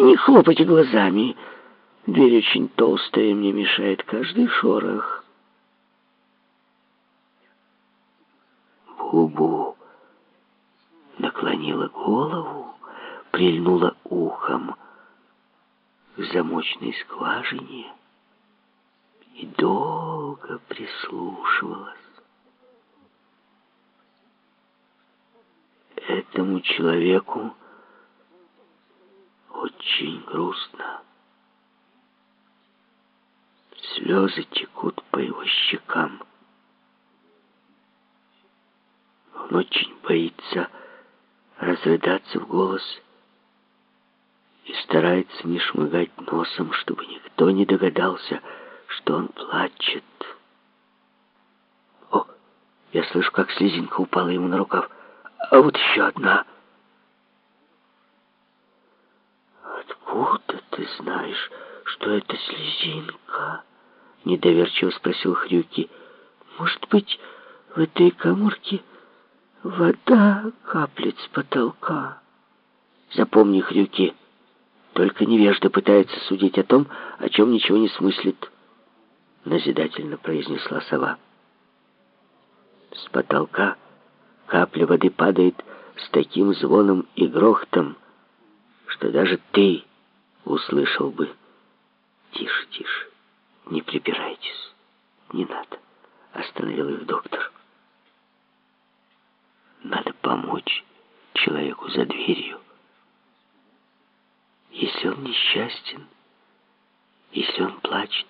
Не хлопайте глазами. Дверь очень толстая, мне мешает каждый шорох. Бубу наклонила голову, прильнула ухом к замочной скважине и долго прислушивалась. Этому человеку очень грустно. Слезы текут по его щекам. Он очень боится разрыдаться в голос и старается не шмыгать носом, чтобы никто не догадался, что он плачет. О, я слышу, как слезинка упала ему на рукав. А вот еще одна. Откуда ты знаешь, что это слезинка? Недоверчиво спросил Хрюки. Может быть, в этой коморке вода каплет с потолка? Запомни, Хрюки, только невежда пытается судить о том, о чем ничего не смыслит. Назидательно произнесла сова. С потолка капля воды падает с таким звоном и грохотом, что даже ты услышал бы. Тише, тише, не припирайтесь, не надо, остановил их доктор. Надо помочь человеку за дверью. Если он несчастен, если он плачет,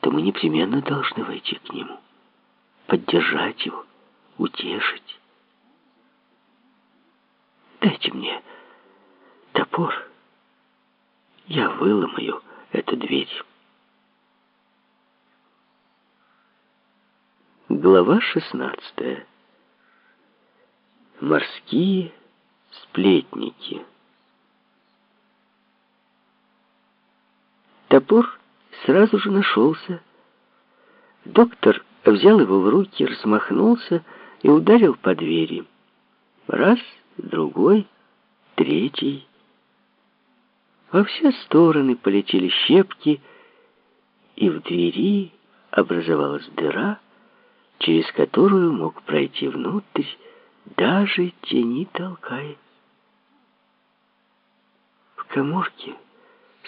то мы непременно должны войти к нему, поддержать его, утешить. Дайте мне топор. Я выломаю эту дверь. Глава шестнадцатая. Морские сплетники. Топор сразу же нашелся. Доктор взял его в руки, размахнулся и ударил по двери. Раз, другой, третий. Во все стороны полетели щепки, и в двери образовалась дыра, через которую мог пройти внутрь, даже тени толкая. В коморке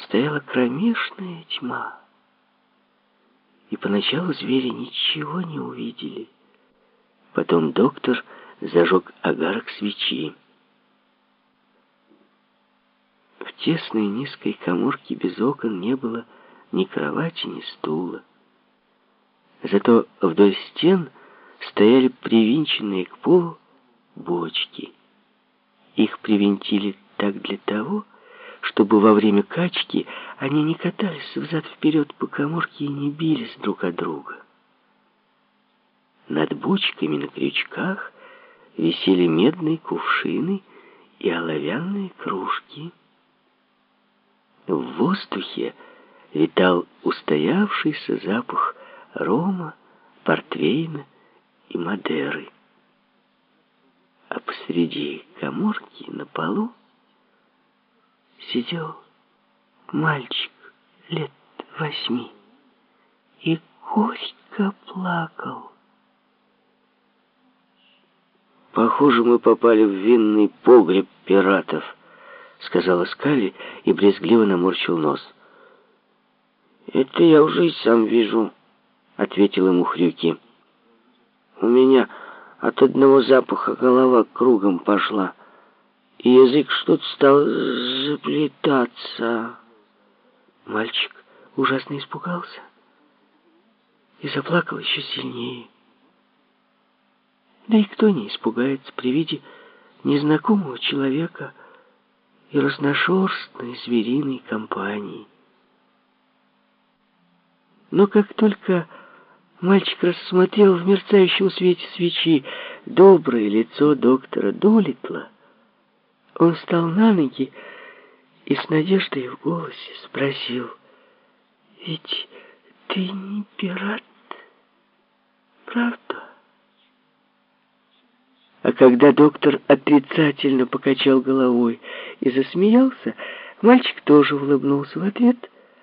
стояла кромешная тьма, и поначалу звери ничего не увидели. Потом доктор зажег огарок свечи. В тесной низкой коморке без окон не было ни кровати, ни стула. Зато вдоль стен стояли привинченные к полу бочки. Их привинтили так для того, чтобы во время качки они не катались взад-вперед по коморке и не бились друг от друга. Над бочками на крючках висели медные кувшины и оловянные кружки. В воздухе витал устоявшийся запах рома, портвейна и мадеры. А посреди коморки на полу сидел мальчик лет восьми и горько плакал. «Похоже, мы попали в винный погреб пиратов», — сказала Скалли и брезгливо наморщил нос. «Это я уже и сам вижу», — ответил ему Хрюки. «У меня от одного запаха голова кругом пошла, и язык что-то стал заплетаться». Мальчик ужасно испугался и заплакал еще сильнее. Да и кто не испугается при виде незнакомого человека и разношерстной звериной компании. Но как только мальчик рассмотрел в мерцающем свете свечи доброе лицо доктора Долитла, он встал на ноги и с надеждой в голосе спросил, «Ведь ты не пират, правда?» А когда доктор отрицательно покачал головой и засмеялся, Мальчик тоже улыбнулся в ответ,